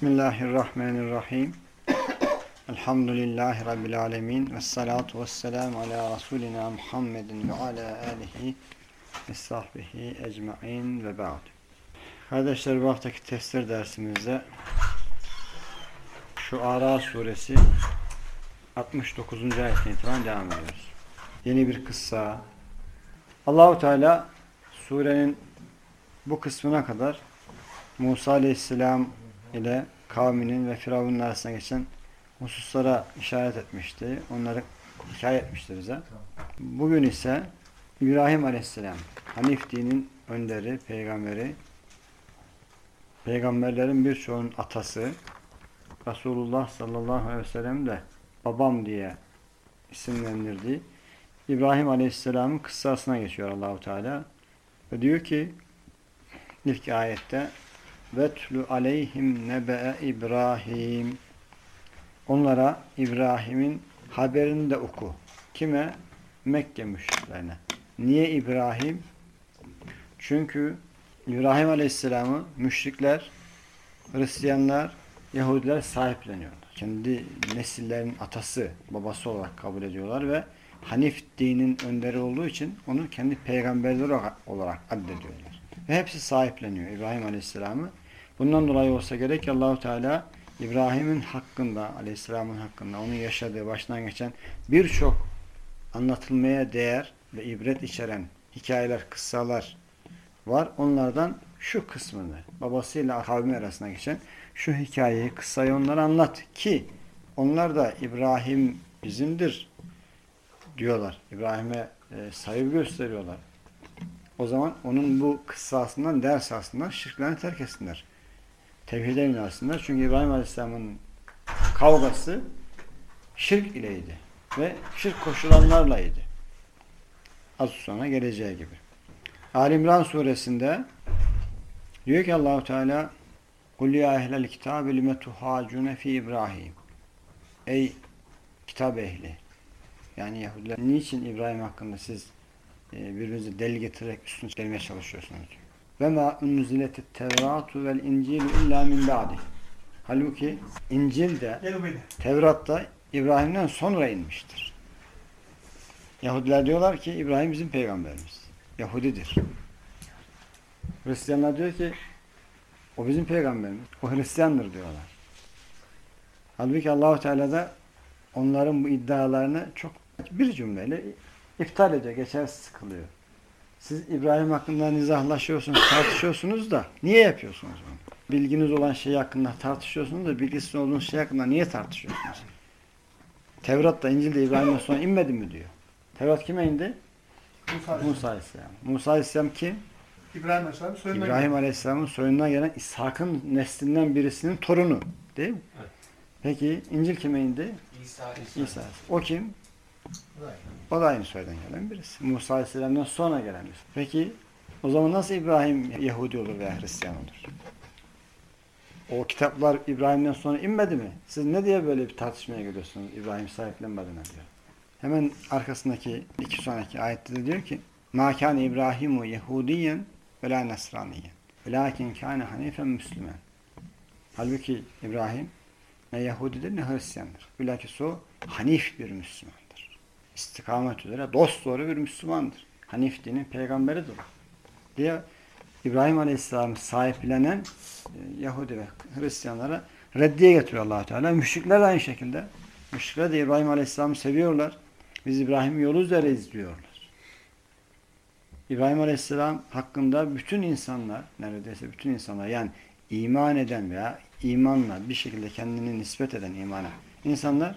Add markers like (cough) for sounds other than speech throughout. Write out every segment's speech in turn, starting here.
Bismillahirrahmanirrahim. Elhamdülillahi Rabbil alemin. Ve salatu ve selamu ala Resulina Muhammedin ve ala alihi ve sahbihi ecma'in ve ba'd. Kardeşler bu haftaki tefsir dersimizde şu Ara suresi 69. ayetten itibaren devam ediyoruz. Yeni bir kıssa. Allahu Teala surenin bu kısmına kadar Musa Aleyhisselam ile kavminin ve Firavun'un arasında geçen hususlara işaret etmişti. Onları hikaye etmişti bize. Bugün ise İbrahim Aleyhisselam, Hanif dinin önderi, peygamberi, peygamberlerin birçoğunun atası, Resulullah sallallahu aleyhi ve sellem de babam diye isimlendirdiği İbrahim Aleyhisselam'ın kıssasına geçiyor Allahu Teala. Ve diyor ki ilk ayette Vetlu aleyhim nebe'e İbrahim Onlara İbrahim'in haberini de oku. Kime? Mekke müşriklerine. Niye İbrahim? Çünkü İbrahim Aleyhisselam'ı müşrikler, Hristiyanlar, Yahudiler sahipleniyorlar. Kendi nesillerinin atası, babası olarak kabul ediyorlar ve Hanif dinin önderi olduğu için onu kendi peygamberleri olarak addediyorlar. Ve hepsi sahipleniyor İbrahim Aleyhisselam'ı. Bundan dolayı olsa gerek Allahu Teala İbrahim'in hakkında, Aleyhisselam'ın hakkında, onun yaşadığı, başından geçen birçok anlatılmaya değer ve ibret içeren hikayeler, kıssalar var. Onlardan şu kısmını, babasıyla kavmi arasında geçen şu hikayeyi, kıssayı onlara anlat ki onlar da İbrahim bizimdir diyorlar. İbrahim'e e, saygı gösteriyorlar. O zaman onun bu kıssasından ders aslında şirklerini terk etsinler. Tevhide inansınlar. Çünkü İbrahim Aleyhisselam'ın kavgası şirk ileydi. Ve şirk koşulanlarlaydı. Az sonra geleceği gibi. Ali İmran suresinde diyor ki Allahu Teala Kul ya ehlel kitabe lime tuhacune fi İbrahim Ey kitap ehli yani Yahudiler niçin İbrahim hakkında siz e, birbirinizi deli getirerek üstüne gelmeye çalışıyorsunuz? Ve ma unziletit tevratu vel incilu illa min ba'di. Halbuki İncil de Tevrat'ta İbrahim'den sonra inmiştir. Yahudiler diyorlar ki İbrahim bizim peygamberimiz. Yahudidir. Hristiyanlar diyor ki o bizim peygamberimiz. O Hristiyandır diyorlar. Halbuki Allahu Teala da onların bu iddialarını çok bir cümleyle iptal ediyor, geçersiz kılıyor. Siz İbrahim hakkında nizahlaşıyorsunuz, tartışıyorsunuz da niye yapıyorsunuz bunu? Bilginiz olan şey hakkında tartışıyorsunuz da bilgisiz olduğunuz şey hakkında niye tartışıyorsunuz? Tevrat da İncil'de İbrahim'den sonra inmedi mi diyor. Tevrat kime indi? Musa, Musa Aleyhisselam. Musa Aleyhisselam kim? İbrahim Aleyhisselam soyundan İbrahim Aleyhisselam'ın soyundan gelen İshak'ın neslinden birisinin torunu. Değil mi? Evet. Peki İncil kime indi? İsa, İsa. O kim? O da aynı soydan gelen birisi. Musa Aleyhisselam'dan sonra gelen birisi. Peki o zaman nasıl İbrahim Yahudi olur veya Hristiyan olur? O kitaplar İbrahim'den sonra inmedi mi? Siz ne diye böyle bir tartışmaya gidiyorsunuz İbrahim sahiplenmediğine diyor. Hemen arkasındaki iki sonraki ayette de diyor ki مَا كَانَ İbrahimu Yahudiyen ve la Nesraniyen وَلَاكِنْ كَانَ hanifen Müslüman. Halbuki İbrahim ne Yahudidir ne Hristiyandır. Bilakis o Hanif bir Müslümandır. İstikamet üzere dost doğru bir Müslümandır. Hanif dinin peygamberidir. Diye İbrahim Aleyhisselam'ı sahiplenen e, Yahudi ve Hristiyanlara reddiye getiriyor allah Teala. Müşrikler de aynı şekilde. Müşrikler de İbrahim Aleyhisselam'ı seviyorlar. Biz İbrahim yolu üzereyiz diyorlar. İbrahim Aleyhisselam hakkında bütün insanlar, neredeyse bütün insanlar yani iman eden veya imanla bir şekilde kendini nispet eden imana insanlar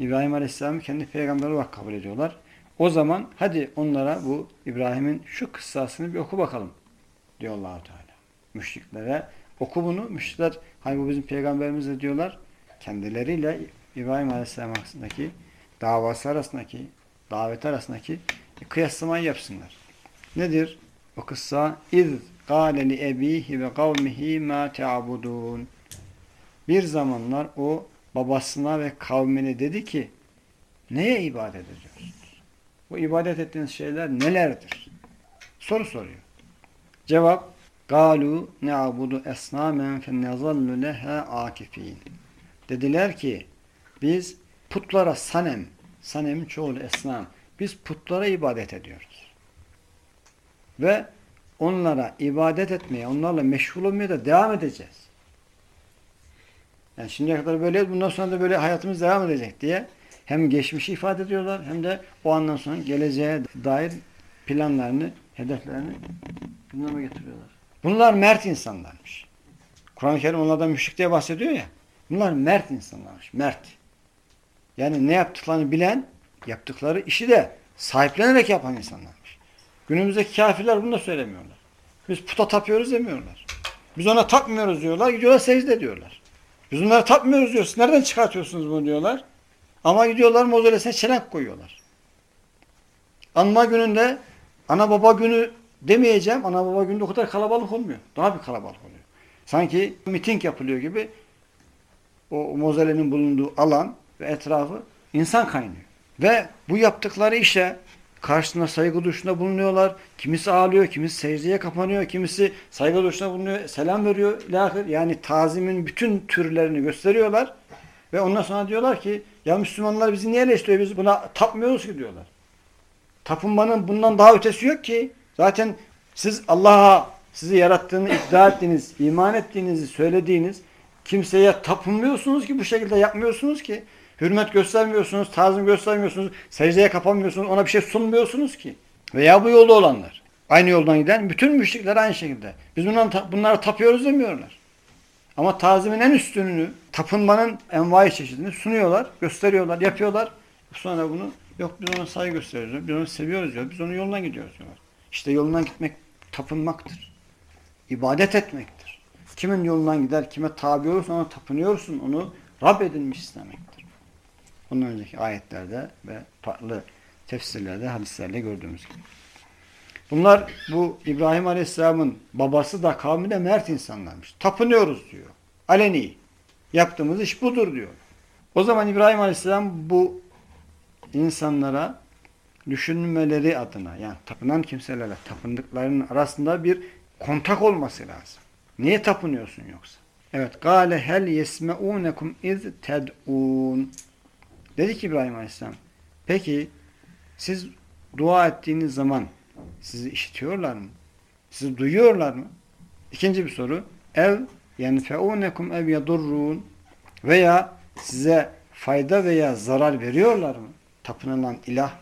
İbrahim Aleyhisselam'ı kendi peygamberi olarak kabul ediyorlar. O zaman hadi onlara bu İbrahim'in şu kıssasını bir oku bakalım diyor allah Teala. Müşriklere oku bunu. Müşrikler hani bu bizim peygamberimiz de diyorlar. Kendileriyle İbrahim Aleyhisselam arasındaki davası arasındaki davet arasındaki kıyaslamayı yapsınlar. Nedir o kıssa? İz gâle li ebihi ve kavmihi ma te'abudûn. Bir zamanlar o babasına ve kavmine dedi ki neye ibadet ediyorsunuz? Bu ibadet ettiğiniz şeyler nelerdir? Soru soruyor. Cevap Galu na'budu esnamen fe nezallu leha akifin. Dediler ki biz putlara sanem, sanem çoğulu esnam. Biz putlara ibadet ediyoruz. Ve onlara ibadet etmeye, onlarla meşgul olmaya da devam edeceğiz. Yani şimdiye kadar böyle, bundan sonra da böyle hayatımız devam edecek diye hem geçmişi ifade ediyorlar hem de o andan sonra geleceğe dair planlarını, hedeflerini gündeme getiriyorlar. Bunlar mert insanlarmış. Kur'an-ı Kerim onlardan müşrik diye bahsediyor ya. Bunlar mert insanlarmış. Mert. Yani ne yaptıklarını bilen, yaptıkları işi de sahiplenerek yapan insanlarmış. Günümüzdeki kafirler bunu da söylemiyorlar. Biz puta tapıyoruz demiyorlar. Biz ona tapmıyoruz diyorlar. Gidiyorlar secde ediyorlar. Biz tapmıyoruz diyoruz. Nereden çıkartıyorsunuz bunu diyorlar. Ama gidiyorlar mozolesine çelenk koyuyorlar. Anma gününde ana baba günü demeyeceğim. Ana baba gününde o kadar kalabalık olmuyor. Daha bir kalabalık oluyor. Sanki miting yapılıyor gibi o mozolenin bulunduğu alan ve etrafı insan kaynıyor. Ve bu yaptıkları işe karşısında saygı duruşunda bulunuyorlar. Kimisi ağlıyor, kimisi secdeye kapanıyor, kimisi saygı duruşunda bulunuyor, selam veriyor. Yani tazimin bütün türlerini gösteriyorlar. Ve ondan sonra diyorlar ki ya Müslümanlar bizi niye eleştiriyor? Biz buna tapmıyoruz ki diyorlar. Tapınmanın bundan daha ötesi yok ki. Zaten siz Allah'a sizi yarattığını iddia ettiğiniz, iman ettiğinizi söylediğiniz kimseye tapınmıyorsunuz ki bu şekilde yapmıyorsunuz ki. Hürmet göstermiyorsunuz, tazim göstermiyorsunuz, secdeye kapanmıyorsunuz, ona bir şey sunmuyorsunuz ki. Veya bu yolda olanlar. Aynı yoldan giden bütün müşrikler aynı şekilde. Biz bundan, bunlara tapıyoruz demiyorlar. Ama tazimin en üstününü, tapınmanın envai çeşidini sunuyorlar, gösteriyorlar, yapıyorlar. Sonra bunu yok biz ona saygı gösteriyoruz, biz onu seviyoruz diyor, biz onun yolundan gidiyoruz diyorlar. İşte yolundan gitmek tapınmaktır. İbadet etmektir. Kimin yolundan gider, kime tabi olursun ona tapınıyorsun, onu Rab edinmiş istemektir. Bundan önceki ayetlerde ve farklı tefsirlerde, hadislerde gördüğümüz gibi. Bunlar bu İbrahim Aleyhisselam'ın babası da kavmi de mert insanlarmış. Tapınıyoruz diyor. Aleni. Yaptığımız iş budur diyor. O zaman İbrahim Aleyhisselam bu insanlara düşünmeleri adına yani tapınan kimselerle tapındıklarının arasında bir kontak olması lazım. Niye tapınıyorsun yoksa? Evet. Gale hel yesmeunekum iz ted'un. Dedi ki İbrahim Aleyhisselam. Peki siz dua ettiğiniz zaman sizi işitiyorlar mı? Sizi duyuyorlar mı? İkinci bir soru. Ev yenfeunekum ev yadurrun veya size fayda veya zarar veriyorlar mı? Tapınılan ilah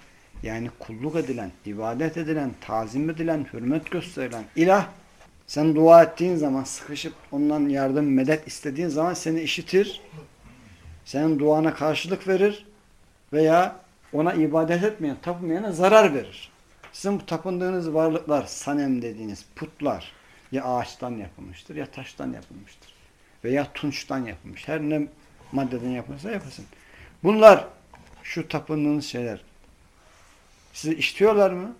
yani kulluk edilen, ibadet edilen, tazim edilen, hürmet gösterilen ilah sen dua ettiğin zaman sıkışıp ondan yardım, medet istediğin zaman seni işitir. Senin duana karşılık verir veya ona ibadet etmeyen, tapınmayana zarar verir. Sizin bu tapındığınız varlıklar, sanem dediğiniz putlar ya ağaçtan yapılmıştır ya taştan yapılmıştır. Veya tunçtan yapılmış. Her ne maddeden yapılırsa yapılsın. Bunlar şu tapındığınız şeyler sizi işitiyorlar mı?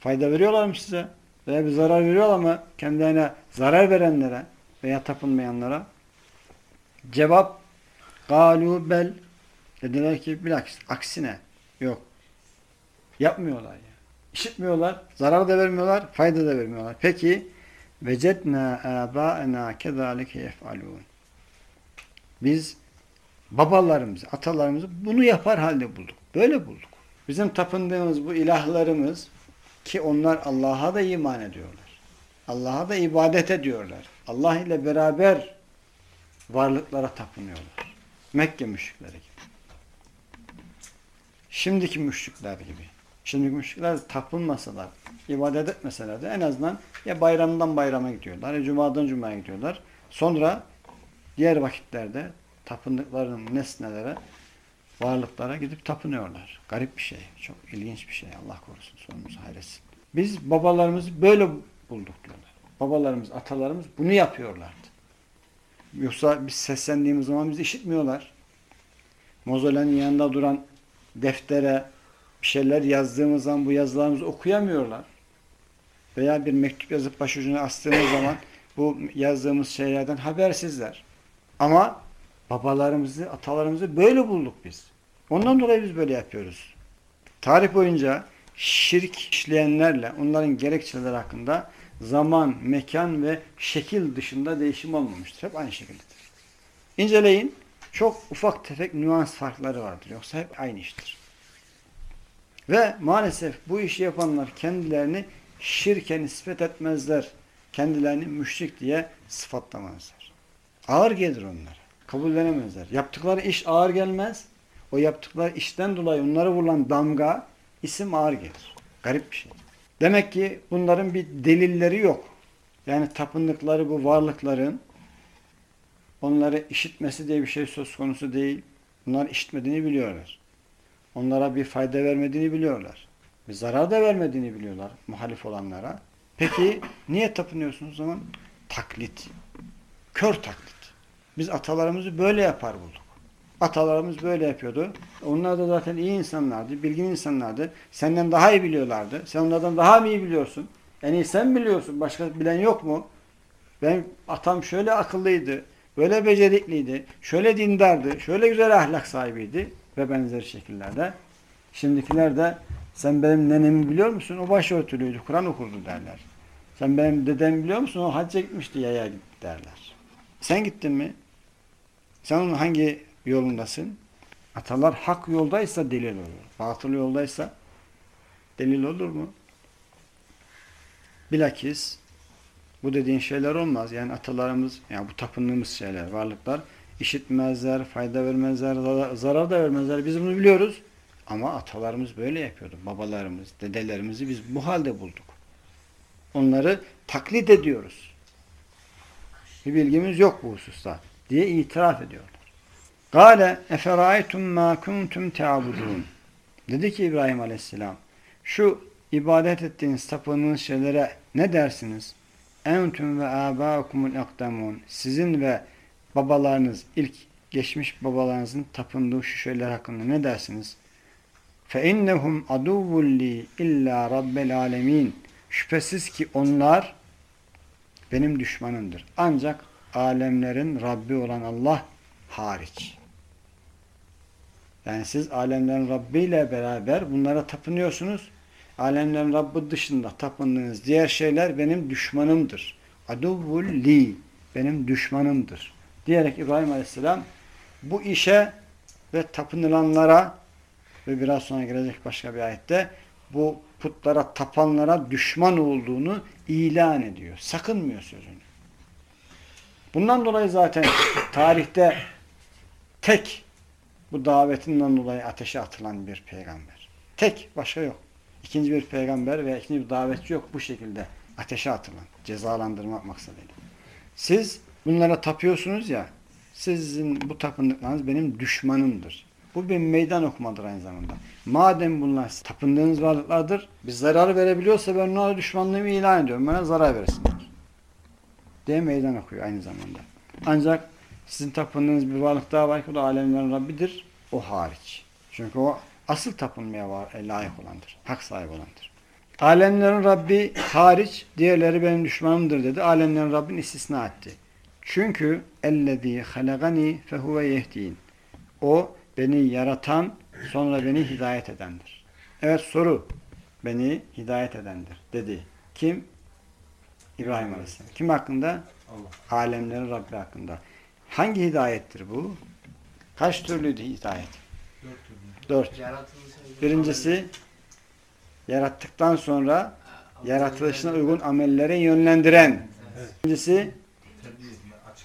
Fayda veriyorlar mı size? Veya bir zarar veriyorlar mı kendilerine zarar verenlere veya tapınmayanlara? Cevap galu bel dediler ki bilakis aksine yok. Yapmıyorlar ya. İşitmiyorlar, zarar da vermiyorlar, fayda da vermiyorlar. Peki vecedna âbâenâ kezâlike yef'alûn. Biz babalarımızı, atalarımızı bunu yapar halde bulduk. Böyle bulduk. Bizim tapındığımız bu ilahlarımız ki onlar Allah'a da iman ediyorlar. Allah'a da ibadet ediyorlar. Allah ile beraber varlıklara tapınıyorlar. Mekke müşrikleri. Şimdiki müşrikler gibi. Şimdiki müşrikler tapınmasalar, ibadet etmeseler de en azından ya bayramdan bayrama gidiyorlar, ya cumadan cumaya gidiyorlar. Sonra diğer vakitlerde tapındıklarının nesnelere, varlıklara gidip tapınıyorlar. Garip bir şey. Çok ilginç bir şey. Allah korusun. Sonumuzu hayretsin. Biz babalarımızı böyle bulduk diyorlar. Babalarımız, atalarımız bunu yapıyorlardı. Yoksa biz seslendiğimiz zaman bizi işitmiyorlar. Mozolenin yanında duran deftere bir şeyler yazdığımız zaman bu yazılarımızı okuyamıyorlar. Veya bir mektup yazıp başucuna astığımız zaman bu yazdığımız şeylerden habersizler. Ama babalarımızı, atalarımızı böyle bulduk biz. Ondan dolayı biz böyle yapıyoruz. Tarih boyunca şirk işleyenlerle onların gerekçeleri hakkında zaman, mekan ve şekil dışında değişim olmamıştır. Hep aynı şekildedir. İnceleyin. Çok ufak tefek nüans farkları vardır. Yoksa hep aynı iştir. Ve maalesef bu işi yapanlar kendilerini şirke nispet etmezler. Kendilerini müşrik diye sıfatlamazlar. Ağır gelir onlara. Kabullenemezler. Yaptıkları iş ağır gelmez. O yaptıkları işten dolayı onlara vurulan damga isim ağır gelir. Garip bir şey. Demek ki bunların bir delilleri yok. Yani tapındıkları bu varlıkların onları işitmesi diye bir şey söz konusu değil. Bunlar işitmediğini biliyorlar. Onlara bir fayda vermediğini biliyorlar. Bir zarar da vermediğini biliyorlar muhalif olanlara. Peki niye tapınıyorsunuz o zaman? Taklit. Kör taklit. Biz atalarımızı böyle yapar bulduk. Atalarımız böyle yapıyordu. Onlar da zaten iyi insanlardı, bilgin insanlardı. Senden daha iyi biliyorlardı. Sen onlardan daha mı iyi biliyorsun? En iyi sen biliyorsun. Başka bilen yok mu? Ben atam şöyle akıllıydı, böyle becerikliydi, şöyle dindardı, şöyle güzel ahlak sahibiydi ve benzeri şekillerde. Şimdikiler de sen benim nenemi biliyor musun? O başörtülüydü, Kur'an okurdu derler. Sen benim dedemi biliyor musun? O hacca gitmişti, yaya gitti derler. Sen gittin mi? Sen onun hangi yolundasın? Atalar hak yoldaysa delil olur. Batıl yoldaysa delil olur mu? Bilakis bu dediğin şeyler olmaz. Yani atalarımız, yani bu tapındığımız şeyler, varlıklar işitmezler, fayda vermezler, zarar da vermezler. Biz bunu biliyoruz. Ama atalarımız böyle yapıyordu. Babalarımız, dedelerimizi biz bu halde bulduk. Onları taklit ediyoruz. Bir bilgimiz yok bu hususta diye itiraf ediyorlar. Gale eferaytum ma kuntum ta'budun. Dedi ki İbrahim Aleyhisselam şu ibadet ettiğiniz tapındığınız şeylere ne dersiniz? entüm ve abâkumul ekdemûn. Sizin ve babalarınız, ilk geçmiş babalarınızın tapındığı şu şeyler hakkında ne dersiniz? Fe innehum aduvvul li illa rabbel alemin. Şüphesiz ki onlar benim düşmanımdır. Ancak alemlerin Rabbi olan Allah hariç. Yani siz alemlerin Rabbi ile beraber bunlara tapınıyorsunuz. Alemlerin Rabbi dışında tapındığınız diğer şeyler benim düşmanımdır. Aduvvul li benim düşmanımdır. Diyerek İbrahim Aleyhisselam bu işe ve tapınılanlara ve biraz sonra gelecek başka bir ayette bu putlara tapanlara düşman olduğunu ilan ediyor. Sakınmıyor sözünü. Bundan dolayı zaten (coughs) tarihte tek bu davetinden dolayı ateşe atılan bir peygamber. Tek başka yok. İkinci bir peygamber veya ikinci bir davetçi yok bu şekilde ateşe atılan, cezalandırmak maksadıyla. Siz bunlara tapıyorsunuz ya, sizin bu tapındıklarınız benim düşmanımdır. Bu bir meydan okumadır aynı zamanda. Madem bunlar tapındığınız varlıklardır, bir zarar verebiliyorsa ben onlara düşmanlığımı ilan ediyorum. Bana zarar versinler. Diye meydan okuyor aynı zamanda. Ancak sizin tapındığınız bir varlık daha var ki o da alemlerin Rabbidir. O hariç. Çünkü o asıl tapınmaya e, layık olandır. Hak sahibi olandır. Alemlerin Rabbi hariç diğerleri benim düşmanımdır dedi. Alemlerin Rabbini istisna etti. Çünkü ellezî halagani fehuve yehdîn. O beni yaratan sonra beni hidayet edendir. Evet soru. Beni hidayet edendir dedi. Kim? İbrahim Aleyhisselam. Kim hakkında? Allah. Alemlerin Rabbi hakkında. Hangi hidayettir bu? Kaç türlüydü hidayet? Dört. Birincisi yarattıktan sonra yaratılışına uygun amellere yönlendiren. İkincisi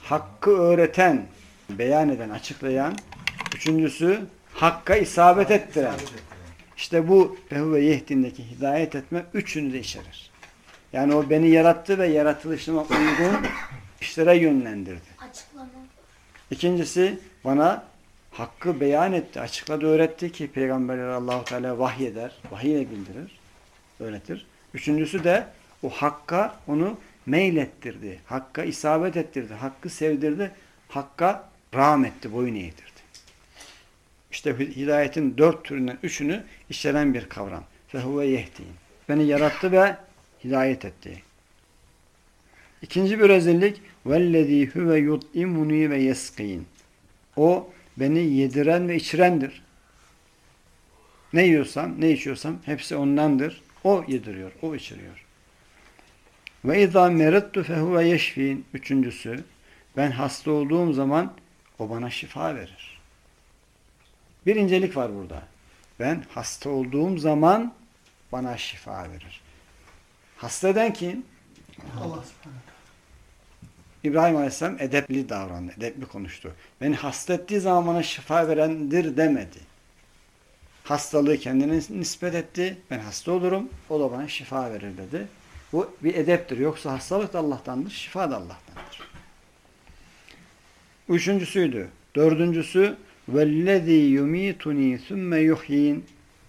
hakkı öğreten, beyan eden, açıklayan. Üçüncüsü hakka isabet ettiren. İşte bu ve yehdindeki hidayet etme üçünü de içerir. Yani o beni yarattı ve yaratılışıma uygun işlere yönlendirdi. İkincisi bana hakkı beyan etti, açıkladı, öğretti ki peygamberler Allahu Teala vahyeder, vahiyle bildirir, öğretir. Üçüncüsü de o hakka onu meylettirdi, hakka isabet ettirdi, hakkı sevdirdi, hakka rahmetti, boyun eğdirdi. İşte hidayetin dört türünden üçünü içeren bir kavram. Fehuve yehdin. Beni yarattı ve hidayet etti. İkinci bir özellik vellezî huve yut'imuni ve yeskin. O beni yediren ve içirendir. Ne yiyorsam, ne içiyorsam hepsi ondandır. O yediriyor, o içiriyor. Ve izâ merettu fehuve yeşfîn. Üçüncüsü, ben hasta olduğum zaman o bana şifa verir. Bir incelik var burada. Ben hasta olduğum zaman bana şifa verir. Hasta eden kim? Allah. İbrahim Aleyhisselam edepli davrandı, edepli konuştu. Beni hasta ettiği zaman bana şifa verendir demedi. Hastalığı kendine nispet etti. Ben hasta olurum, o da bana şifa verir dedi. Bu bir edeptir. Yoksa hastalık da Allah'tandır, şifa da Allah'tandır. Üçüncüsüydü. Dördüncüsü vellezî yumituni sümme yuhyin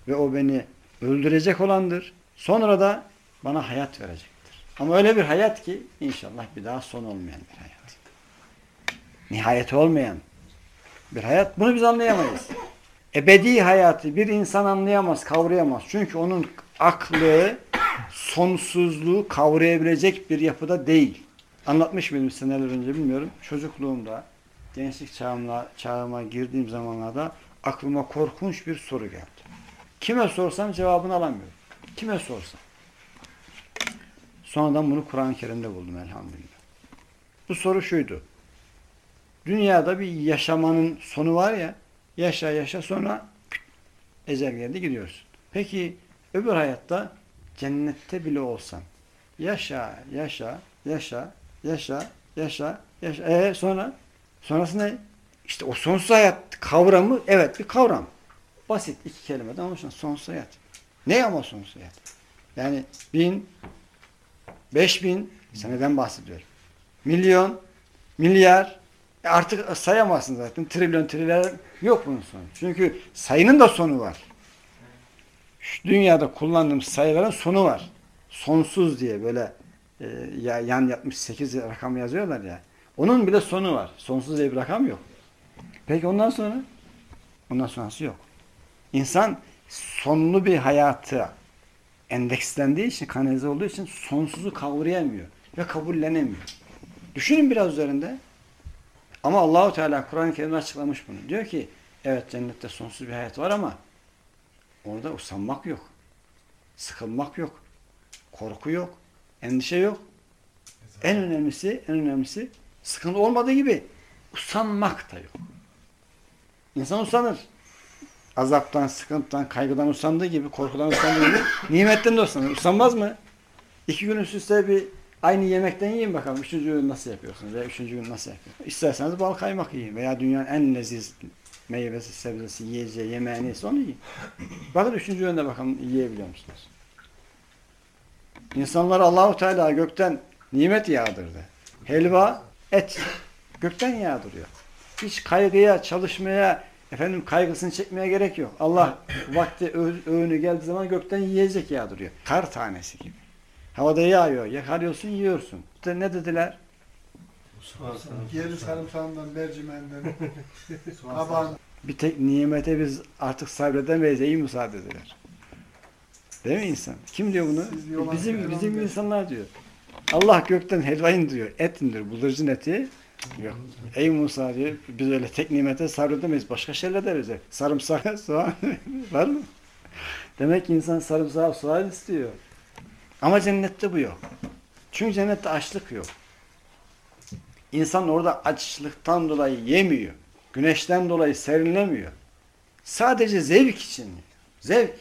ve o beni öldürecek olandır. Sonra da bana hayat verecektir. Ama öyle bir hayat ki inşallah bir daha son olmayan bir hayat. Nihayeti olmayan bir hayat. Bunu biz anlayamayız. Ebedi hayatı bir insan anlayamaz, kavrayamaz. Çünkü onun aklı sonsuzluğu kavrayabilecek bir yapıda değil. Anlatmış mıydım seneler önce bilmiyorum. Çocukluğumda, gençlik çağımla, çağıma girdiğim zamanlarda aklıma korkunç bir soru geldi. Kime sorsam cevabını alamıyorum. Kime sorsam. Sonradan bunu Kur'an-ı Kerim'de buldum elhamdülillah. Bu soru şuydu. Dünyada bir yaşamanın sonu var ya, yaşa yaşa sonra ecel geldi gidiyorsun. Peki öbür hayatta cennette bile olsan yaşa, yaşa, yaşa, yaşa, yaşa, yaşa. E sonra? Sonrası ne? İşte o sonsuz hayat kavramı evet bir kavram. Basit iki kelimeden oluşan sonsuz hayat. Ne ama sonsuz hayat? Yani bin, beş bin seneden bahsediyorum. Milyon, milyar e artık sayamazsın zaten. Trilyon, trilyon yok bunun sonu. Çünkü sayının da sonu var. Şu dünyada kullandığım sayıların sonu var. Sonsuz diye böyle e, ya, yan yapmış 8 rakam yazıyorlar ya. Onun bile sonu var. Sonsuz diye bir rakam yok. Peki ondan sonra? Ondan sonrası yok. İnsan sonlu bir hayatı endekslendiği için, kanalize olduğu için sonsuzu kavrayamıyor ve kabullenemiyor. Düşünün biraz üzerinde. Ama Allahu Teala Kur'an-ı Kerim'de açıklamış bunu. Diyor ki evet cennette sonsuz bir hayat var ama orada usanmak yok. Sıkılmak yok. Korku yok. Endişe yok. En önemlisi, en önemlisi sıkıntı olmadığı gibi usanmak da yok. İnsan usanır. Azaptan, sıkıntıdan, kaygıdan usandığı gibi, korkudan usandığı gibi nimetten de usanır. Usanmaz mı? İki gün üst üste bir aynı yemekten yiyin bakalım. Üçüncü gün nasıl yapıyorsunuz veya üçüncü gün nasıl yapıyorsunuz? İsterseniz bal kaymak yiyin veya dünyanın en leziz meyvesi, sebzesi, yiyeceği, yemeği neyse onu yiyin. Bakın üçüncü günde bakalım yiyebiliyor musunuz? İnsanlar Allahu Teala gökten nimet yağdırdı. Helva, et gökten yağdırıyor. Hiç kaygıya, çalışmaya, efendim kaygısını çekmeye gerek yok. Allah (laughs) vakti öğünü geldiği zaman gökten yiyecek yağdırıyor. Kar tanesi gibi. Havada yağıyor. Yakalıyorsun, yiyorsun. İşte ne dediler? Yeri sarımsağından, mercimeğinden, (laughs) kabağın. Bir tek nimete biz artık sabredemeyiz ey Musa dediler. Değil mi insan? Kim diyor bunu? Bizim bizim insanlar diyor. Allah gökten helva indiriyor. Et indiriyor. Bıldırcın eti. Yok. Ey Musa diyor. Biz öyle tek nimete sabredemeyiz. Başka şeyler de bize. Sarımsak, (laughs) soğan (laughs) var mı? Demek ki insan sarımsak, soğan istiyor. Ama cennette bu yok. Çünkü cennette açlık yok. İnsan orada açlıktan dolayı yemiyor. Güneşten dolayı serinlemiyor. Sadece zevk için. Zevk.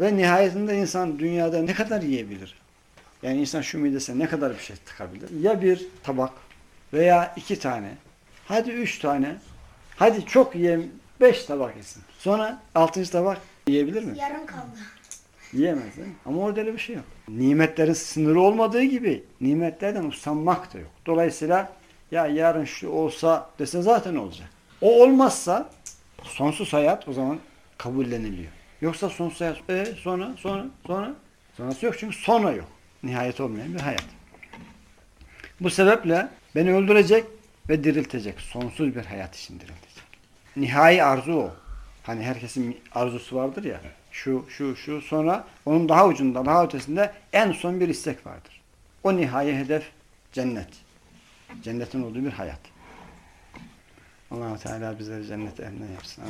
Ve nihayetinde insan dünyada ne kadar yiyebilir? Yani insan şu midesine ne kadar bir şey tıkabilir? Ya bir tabak veya iki tane. Hadi üç tane. Hadi çok yiyeyim. Beş tabak yesin. Sonra altıncı tabak yiyebilir mi? Yarım kaldı. Yiyemez değil mi? Ama orada öyle bir şey yok. Nimetlerin sınırı olmadığı gibi nimetlerden usanmak da yok. Dolayısıyla ya yarın şu olsa dese zaten olacak. O olmazsa sonsuz hayat o zaman kabulleniliyor. Yoksa sonsuz hayat e, sonra sonra sonra sonrası yok çünkü sonra yok. Nihayet olmayan bir hayat. Bu sebeple beni öldürecek ve diriltecek. Sonsuz bir hayat için diriltecek. Nihai arzu o. Hani herkesin arzusu vardır ya. Şu, şu, şu. Sonra onun daha ucunda, daha ötesinde en son bir istek vardır. O nihai hedef cennet. Cennetin olduğu bir hayat. allah Teala bizleri cennet ehlinden yapsın.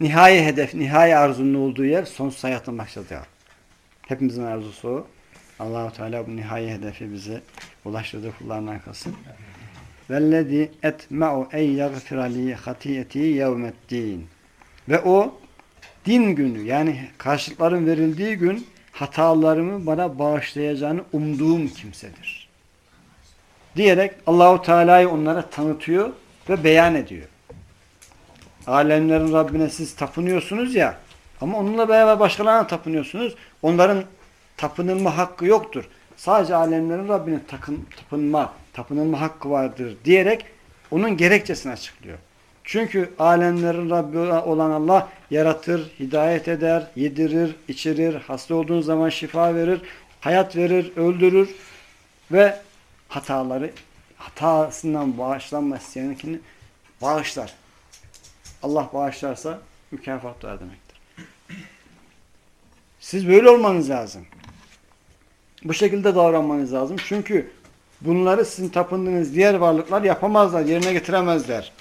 Nihai hedef, nihai arzunun olduğu yer sonsuz hayatın başladığı yer. Hepimizin arzusu o. Allahu Teala bu nihai hedefi bize ulaştırdığı kullarından kılsın. Vellezî etme'u ey yagfira li hatiyeti yevmeddin. Ve o din günü yani karşılıkların verildiği gün hatalarımı bana bağışlayacağını umduğum kimsedir. Diyerek Allahu Teala'yı onlara tanıtıyor ve beyan ediyor. Alemlerin Rabbine siz tapınıyorsunuz ya ama onunla beraber başkalarına tapınıyorsunuz. Onların tapınılma hakkı yoktur. Sadece alemlerin Rabbine takın, tapınma, tapınılma hakkı vardır diyerek onun gerekçesini açıklıyor. Çünkü alemlerin Rabbi olan Allah yaratır, hidayet eder, yedirir, içirir, hasta olduğun zaman şifa verir, hayat verir, öldürür ve hataları hatasından bağışlanma isteyeninkini bağışlar. Allah bağışlarsa mükafat var demektir. Siz böyle olmanız lazım. Bu şekilde davranmanız lazım. Çünkü bunları sizin tapındığınız diğer varlıklar yapamazlar, yerine getiremezler.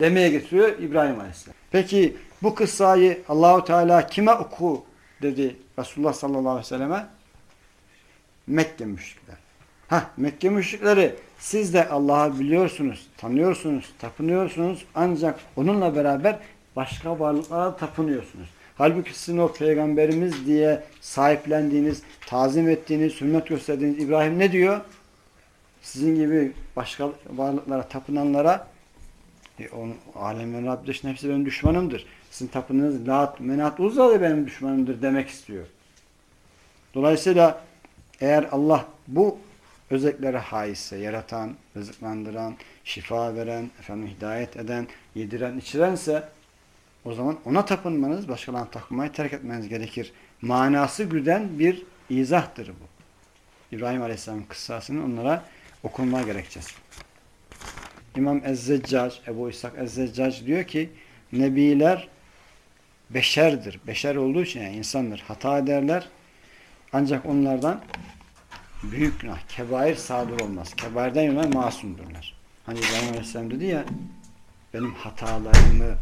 Demeye getiriyor İbrahim Aleyhisselam. Peki bu kıssayı Allahu Teala kime oku dedi Resulullah sallallahu aleyhi ve selleme? Mekke müşrikler. Ha Mekke müşrikleri siz de Allah'ı biliyorsunuz, tanıyorsunuz, tapınıyorsunuz ancak onunla beraber başka varlıklara tapınıyorsunuz. Halbuki sizin o peygamberimiz diye sahiplendiğiniz, tazim ettiğiniz, hürmet gösterdiğiniz İbrahim ne diyor? Sizin gibi başka varlıklara tapınanlara e, onun, alemin Rabbi hepsi benim düşmanımdır. Sizin tapınığınız Lat, Menat, Uzza da benim düşmanımdır demek istiyor. Dolayısıyla eğer Allah bu özelliklere haisse, yaratan, rızıklandıran, şifa veren, efendim hidayet eden, yediren, içirense o zaman ona tapınmanız, başkalarına tapınmayı terk etmeniz gerekir. Manası güden bir izahtır bu. İbrahim Aleyhisselam'ın kıssasını onlara okunma gerekçesi. İmam Ezzeccac, Ebu İshak Ezzeccac diyor ki Nebiler beşerdir. Beşer olduğu için yani insandır. Hata ederler. Ancak onlardan büyük günah, kebair sadır olmaz. Kebairden yana masumdurlar. Hani İbrahim Aleyhisselam dedi ya benim hatalarımı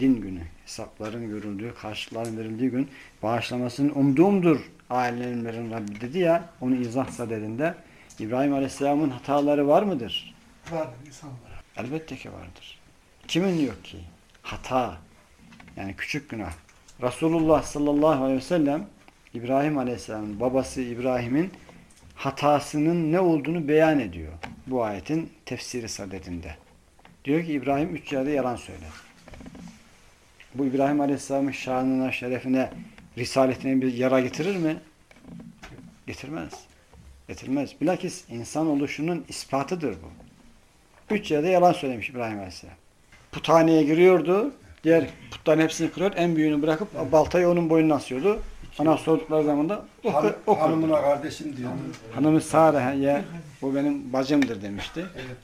din günü, hesapların görüldüğü, karşılıkların verildiği gün bağışlamasının umduğumdur alemlerin Rabbi dedi ya onu izah sadedinde İbrahim Aleyhisselam'ın hataları var mıdır? Vardır insanlar. Elbette ki vardır. Kimin yok ki? Hata. Yani küçük günah. Resulullah sallallahu aleyhi ve sellem İbrahim aleyhisselamın babası İbrahim'in hatasının ne olduğunu beyan ediyor. Bu ayetin tefsiri sadedinde. Diyor ki İbrahim üç yerde yalan söyler. Bu İbrahim aleyhisselamın şanına, şerefine, risaletine bir yara getirir mi? Getirmez. Getirmez. Bilakis insan oluşunun ispatıdır bu. Üç yerde yalan söylemiş İbrahim Aleyhisselam. Puthaneye giriyordu. Diğer putların hepsini kırıyor. En büyüğünü bırakıp baltayı onun boynuna asıyordu. Ana sordukları zaman da o, Han, o hanımına kardeşim diyordu. Hanımı Sare ya bu benim bacımdır demişti. Evet.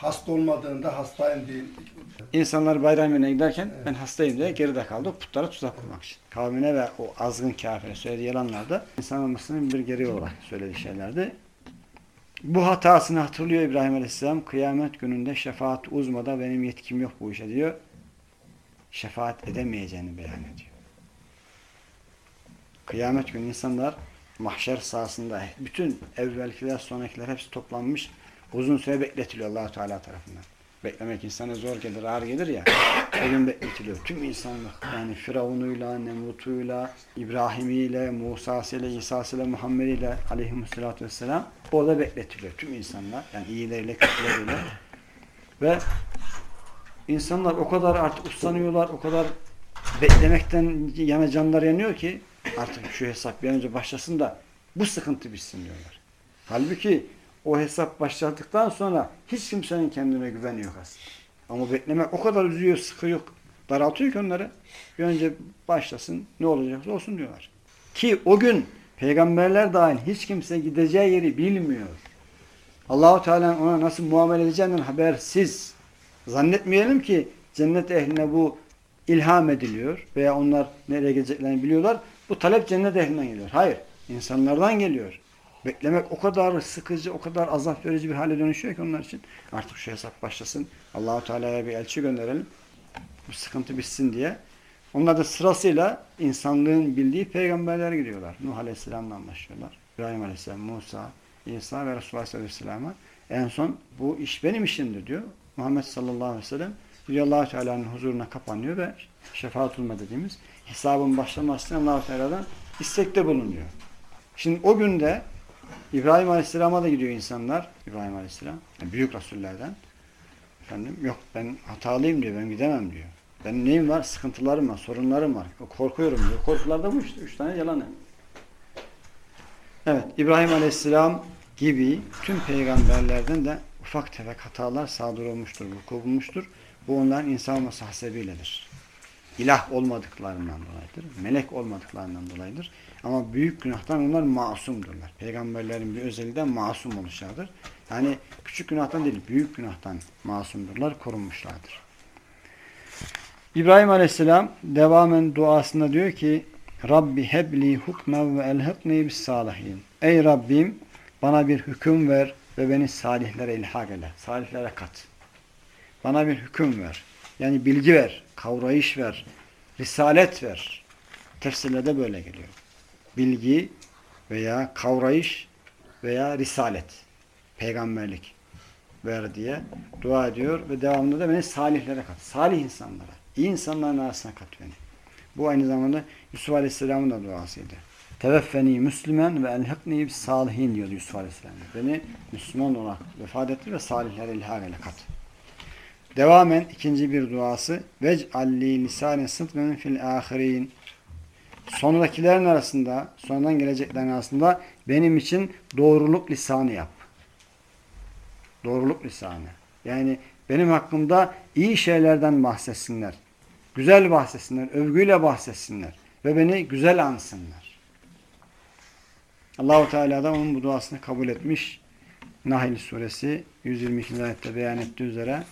Hasta olmadığında hastayım değil. İnsanlar bayram yerine giderken ben hastayım diye geride kaldı. Putlara tuzak kurmak için. Kavmine ve o azgın kafire söylediği yalanlar da insan olmasının bir gereği olarak söylediği şeylerdi. Bu hatasını hatırlıyor İbrahim Aleyhisselam. Kıyamet gününde şefaat uzmada benim yetkim yok bu işe diyor. Şefaat edemeyeceğini beyan ediyor. Kıyamet günü insanlar mahşer sahasında bütün evvelkiler sonrakiler hepsi toplanmış uzun süre bekletiliyor allah Teala tarafından. Beklemek insana zor gelir, ağır gelir ya. O gün bekletiliyor. Tüm insanlık yani Firavun'uyla, Nemrut'uyla, İbrahim'iyle, Musa'sıyla, İsa'sıyla, Muhammed'iyle aleyhissalatü vesselam orada bekletiliyor. Tüm insanlar yani iyileriyle, kötüleriyle. Ve insanlar o kadar artık uslanıyorlar, o kadar beklemekten yana canlar yanıyor ki artık şu hesap bir an önce başlasın da bu sıkıntı bitsin diyorlar. Halbuki o hesap başladıktan sonra hiç kimsenin kendine güveni yok aslında. Ama beklemek o kadar üzüyor, sıkıyor, daraltıyor ki onları. Bir önce başlasın, ne olacaksa olsun diyorlar. Ki o gün peygamberler dahil hiç kimse gideceği yeri bilmiyor. Allahu Teala ona nasıl muamele edeceğinden habersiz. Zannetmeyelim ki cennet ehline bu ilham ediliyor veya onlar nereye gideceklerini biliyorlar. Bu talep cennet ehlinden geliyor. Hayır, insanlardan geliyor. Beklemek o kadar sıkıcı, o kadar azap verici bir hale dönüşüyor ki onlar için. Artık şu hesap başlasın. Allahu Teala'ya bir elçi gönderelim. Bu sıkıntı bitsin diye. Onlar da sırasıyla insanlığın bildiği peygamberler gidiyorlar. Nuh Aleyhisselam'la başlıyorlar. İbrahim Aleyhisselam, Musa, İsa ve Resulullah sallallahu aleyhi ve sellem'e en son bu iş benim işimdir diyor. Muhammed sallallahu aleyhi ve sellem allah Teala'nın huzuruna kapanıyor ve şefaatul dediğimiz hesabın başlaması için allah Teala'dan istekte bulunuyor. Şimdi o günde İbrahim Aleyhisselam'a da gidiyor insanlar. İbrahim Aleyhisselam. Yani büyük Resullerden. Efendim yok ben hatalıyım diyor. Ben gidemem diyor. Benim neyim var? Sıkıntılarım var. Sorunlarım var. Korkuyorum diyor. Korkular da bu işte. Üç tane yalan. Evet. İbrahim Aleyhisselam gibi tüm peygamberlerden de ufak tefek hatalar sadır olmuştur. Vuku bulmuştur. Bu onların insan olması hasebiyledir. İlah olmadıklarından dolayıdır. Melek olmadıklarından dolayıdır. Ama büyük günahtan onlar masumdurlar. Peygamberlerin bir özelliği de masum oluşlardır. Yani küçük günahtan değil, büyük günahtan masumdurlar, korunmuşlardır. İbrahim Aleyhisselam devamen duasında diyor ki Rabbi hebli hukme ve elhikni bis salihin. Ey Rabbim bana bir hüküm ver ve beni salihlere ilhak eyle. Salihlere kat. Bana bir hüküm ver. Yani bilgi ver, kavrayış ver, risalet ver. Tefsirlerde böyle geliyor. Bilgi veya kavrayış veya risalet. Peygamberlik ver diye dua ediyor ve devamında da beni salihlere kat. Salih insanlara, iyi insanların arasına kat beni. Bu aynı zamanda Yusuf Aleyhisselam'ın da duasıydı. Teveffeni Müslüman ve elhakni bis salihin diyordu Yusuf Aleyhisselam. Beni Müslüman olarak vefat etti ve salihlere ilhak ile kat. Devamen ikinci bir duası vec'alli lisane sıdkın fil ahirin sonrakilerin arasında sonradan geleceklerin arasında benim için doğruluk lisanı yap. Doğruluk lisanı. Yani benim hakkımda iyi şeylerden bahsetsinler. Güzel bahsetsinler. Övgüyle bahsetsinler. Ve beni güzel ansınlar. Allahu Teala da onun bu duasını kabul etmiş. Nahl suresi 122. ayette beyan ettiği üzere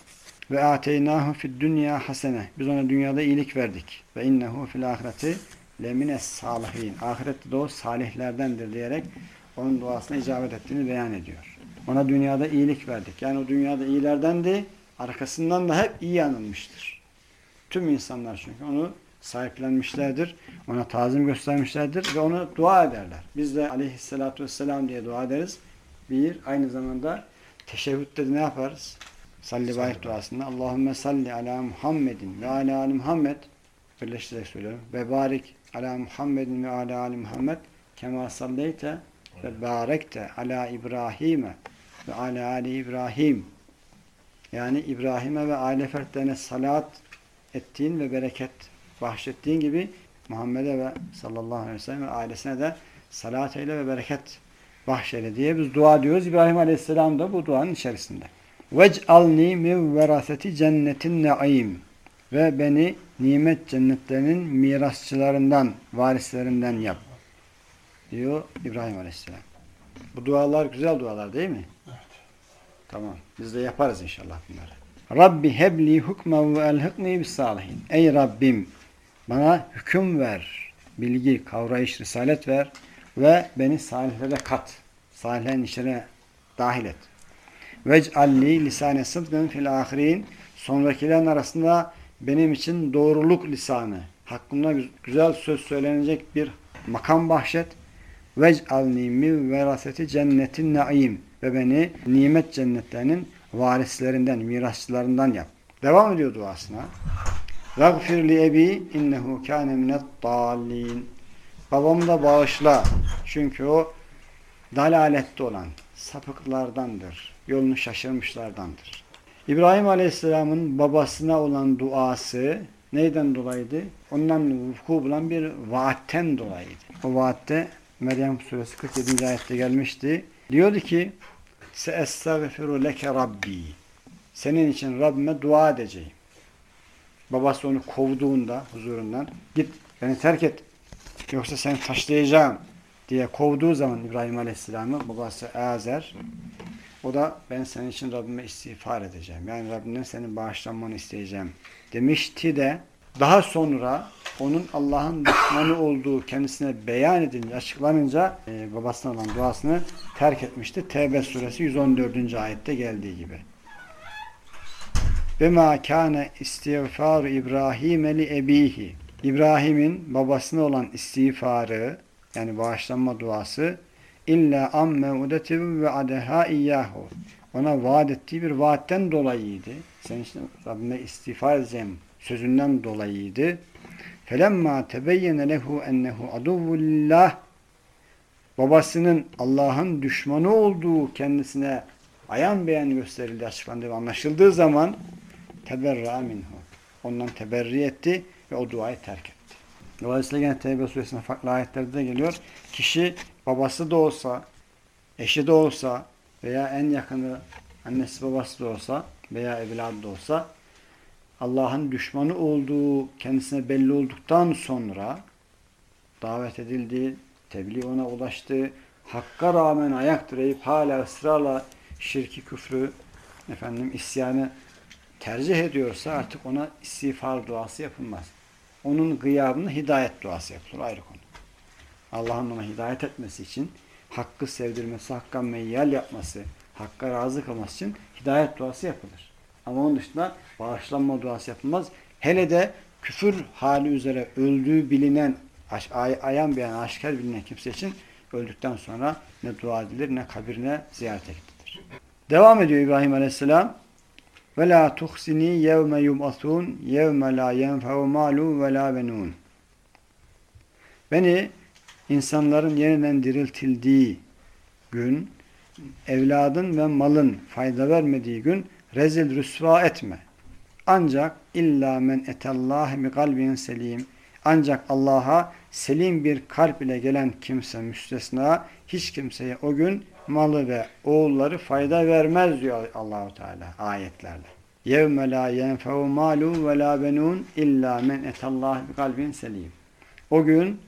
ve ateynahu fid dünya hasene. Biz ona dünyada iyilik verdik. Ve innehu fil ahireti lemines salihin. Ahirette de o salihlerdendir diyerek onun duasına icabet ettiğini beyan ediyor. Ona dünyada iyilik verdik. Yani o dünyada iyilerdendi. Arkasından da hep iyi anılmıştır. Tüm insanlar çünkü onu sahiplenmişlerdir. Ona tazim göstermişlerdir ve ona dua ederler. Biz de aleyhissalatü vesselam diye dua ederiz. Bir, aynı zamanda teşebbütte de ne yaparız? Salli bayit duasında Allahümme salli ala Muhammedin ve ala ali Muhammed birleştirerek söylüyorum. Ve barik ala Muhammedin ve ala ali Muhammed kema salleyte ve barekte ala İbrahim'e ve ala ali İbrahim yani İbrahim'e ve aile fertlerine salat ettiğin ve bereket bahşettiğin gibi Muhammed'e ve sallallahu aleyhi ve sellem ve ailesine de salat eyle ve bereket bahşeyle diye biz dua diyoruz. İbrahim aleyhisselam da bu duanın içerisinde. Vec'alni min veraseti cennetin naim ve beni nimet cennetlerinin mirasçılarından, varislerinden yap. Diyor İbrahim Aleyhisselam. Bu dualar güzel dualar değil mi? Evet. Tamam. Biz de yaparız inşallah bunları. Rabbi hebli hukme ve elhikni bis salihin. Ey Rabbim bana hüküm ver. Bilgi, kavrayış, risalet ver ve beni salihlere kat. Salihlerin içine dahil et. Vec'alli lisane sıdkın fil ahirin. Sonrakilerin arasında benim için doğruluk lisanı, hakkında güzel söz söylenecek bir makam bahşet. Vec'alni min veraseti cennetin naim ve beni nimet cennetlerinin varislerinden, mirasçılarından yap. Devam ediyor duasına. Vagfir li ebi innehu kâne minet dallin. Babamı da bağışla. Çünkü o dalalette olan sapıklardandır. Yolunu şaşırmışlardandır. İbrahim Aleyhisselam'ın babasına olan duası neyden dolayıydı? Ondan vuku bulan bir vaatten dolayıydı. O vaatte Meryem suresi 47. ayette gelmişti. Diyordu ki Seestağfiru leke Rabbi Senin için Rabbime dua edeceğim. Babası onu kovduğunda huzurundan git beni terk et yoksa seni taşlayacağım diye kovduğu zaman İbrahim Aleyhisselam'ı babası Azer o da ben senin için Rabbime istiğfar edeceğim. Yani Rabbimden senin bağışlanmanı isteyeceğim demişti de daha sonra onun Allah'ın düşmanı olduğu kendisine beyan edilince, açıklanınca e, babasına olan duasını terk etmişti. Tevbe suresi 114. ayette geldiği gibi. Ve ma kâne istiğfar İbrahim li ebihi. İbrahim'in babasına olan istiğfarı yani bağışlanma duası illa am mev'udetin ve adeha iyyahu. Ona vaat ettiği bir vaatten dolayıydı. Sen işte Rabbime istiğfar edeceğim sözünden dolayıydı. Felemma tebeyyene lehu ennehu aduvullah babasının Allah'ın düşmanı olduğu kendisine ayan beyan gösterildi, açıklandı ve anlaşıldığı zaman teberra minhu. Ondan teberri etti ve o duayı terk etti. Dolayısıyla yine Tevbe suresinde farklı ayetlerde de geliyor. Kişi babası da olsa, eşi de olsa veya en yakını annesi babası da olsa veya evladı da olsa Allah'ın düşmanı olduğu kendisine belli olduktan sonra davet edildi, tebliğ ona ulaştı, hakka rağmen ayak direyip hala ısrarla şirki, küfrü, efendim isyanı tercih ediyorsa artık ona istiğfar duası yapılmaz. Onun gıyabına hidayet duası yapılır ayrı konu. Allah'ın ona hidayet etmesi için, hakkı sevdirmesi, hakka meyyal yapması, hakka razı kılması için hidayet duası yapılır. Ama onun dışında bağışlanma duası yapılmaz. Hele de küfür hali üzere öldüğü bilinen, ay, ayan beyan, aşikar bilinen kimse için öldükten sonra ne dua edilir ne kabirine ziyarete gidilir. Devam ediyor İbrahim Aleyhisselam. Ve la tuhsini yevme yub'atun yevme la yenfe'u malu ve la benun. Beni insanların yeniden diriltildiği gün, evladın ve malın fayda vermediği gün rezil rüsva etme. Ancak illa men etallahi bi kalbin selim. Ancak Allah'a selim bir kalp ile gelen kimse müstesna hiç kimseye o gün malı ve oğulları fayda vermez diyor Allahu Teala ayetlerde. Yevme la yenfe'u malu ve la benun illa men etallahi bi kalbin selim. O gün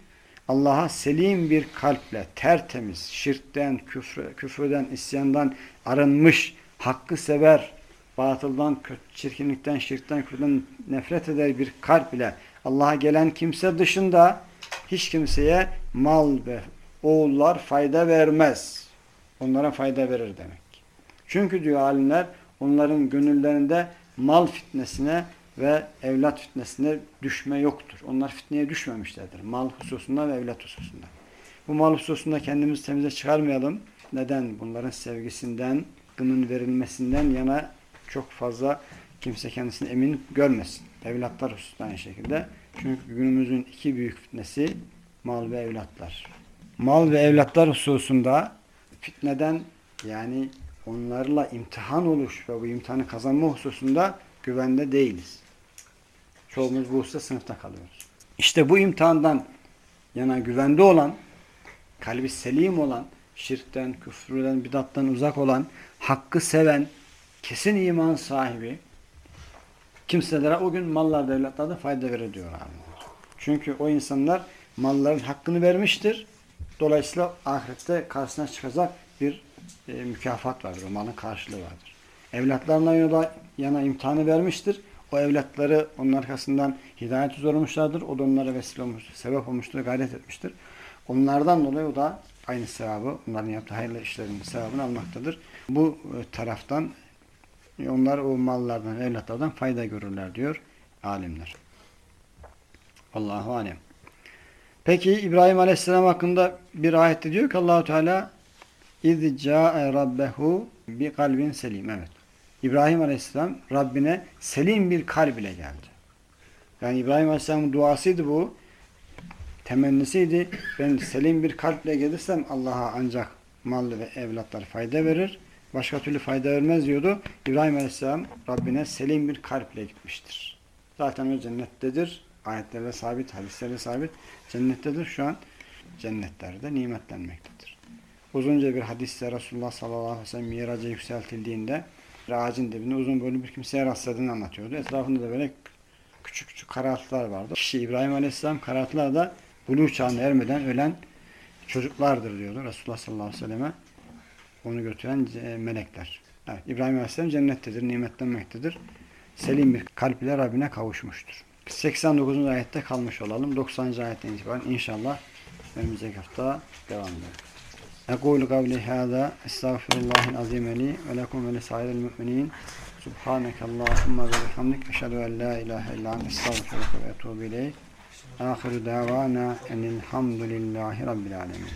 Allah'a selim bir kalple, tertemiz, şirkten, küfre, küfürden, isyandan arınmış, hakkı sever, batıldan, çirkinlikten, şirkten, küfürden nefret eder bir kalp ile Allah'a gelen kimse dışında hiç kimseye mal ve oğullar fayda vermez. Onlara fayda verir demek. Çünkü diyor alimler onların gönüllerinde mal fitnesine ve evlat fitnesine düşme yoktur. Onlar fitneye düşmemişlerdir. Mal hususunda ve evlat hususunda. Bu mal hususunda kendimizi temize çıkarmayalım. Neden? Bunların sevgisinden, gının verilmesinden yana çok fazla kimse kendisini emin görmesin. Evlatlar hususunda aynı şekilde. Çünkü günümüzün iki büyük fitnesi mal ve evlatlar. Mal ve evlatlar hususunda fitneden yani onlarla imtihan oluş ve bu imtihanı kazanma hususunda güvende değiliz. Çoğumuz bu hususta sınıfta kalıyoruz. İşte bu imtihandan yana güvende olan, kalbi selim olan, şirkten, küfürden, bidattan uzak olan, hakkı seven, kesin iman sahibi kimselere o gün mallarda, evlatlarda fayda verir diyor. Çünkü o insanlar malların hakkını vermiştir. Dolayısıyla ahirette karşısına çıkacak bir e, mükafat vardır. O malın karşılığı vardır. Evlatlarına yana, yana imtihanı vermiştir. O evlatları onun arkasından hidayet üzere. O da onlara vesile olmuştur. Sebep olmuştur, gayret etmiştir. Onlardan dolayı o da aynı sevabı, onların yaptığı hayırlı işlerin sevabını almaktadır. Bu e, taraftan e, onlar o mallardan, evlatlardan fayda görürler diyor alimler. Allahu alem. Peki İbrahim Aleyhisselam hakkında bir ayette diyor ki Allahu Teala İz ca'e rabbehu bi kalbin selim. Evet. İbrahim Aleyhisselam Rabbine selim bir kalb ile geldi. Yani İbrahim Aleyhisselam'ın duasıydı bu. Temennisiydi. Ben selim bir kalple gelirsem Allah'a ancak mal ve evlatlar fayda verir. Başka türlü fayda vermez diyordu. İbrahim Aleyhisselam Rabbine selim bir kalple gitmiştir. Zaten o cennettedir. Ayetlerde sabit, hadislerde sabit. Cennettedir. Şu an cennetlerde nimetlenmektedir. Uzunca bir hadiste Resulullah sallallahu aleyhi ve sellem miraca yükseltildiğinde ağacın dibinde uzun boylu bir kimseye rastladığını anlatıyordu. Etrafında da böyle küçük küçük karartılar vardı. Kişi İbrahim Aleyhisselam karartılar da buluğ çağına ermeden ölen çocuklardır diyordu Resulullah sallallahu aleyhi ve selleme. Onu götüren melekler. Evet, İbrahim Aleyhisselam cennettedir, nimetlenmektedir. Selim bir kalp ile Rabbine kavuşmuştur. 89. ayette kalmış olalım. 90. ayetten itibaren inşallah önümüzdeki hafta devam edelim. أقول قولي هذا أستغفر الله العظيم لي ولكم ولسائر المؤمنين. سبحانك اللهم وبحمدك أشهد أن لا إله إلا أنت أستغفرك وأتوب إليك. آخر دعوانا أن الحمد لله رب العالمين.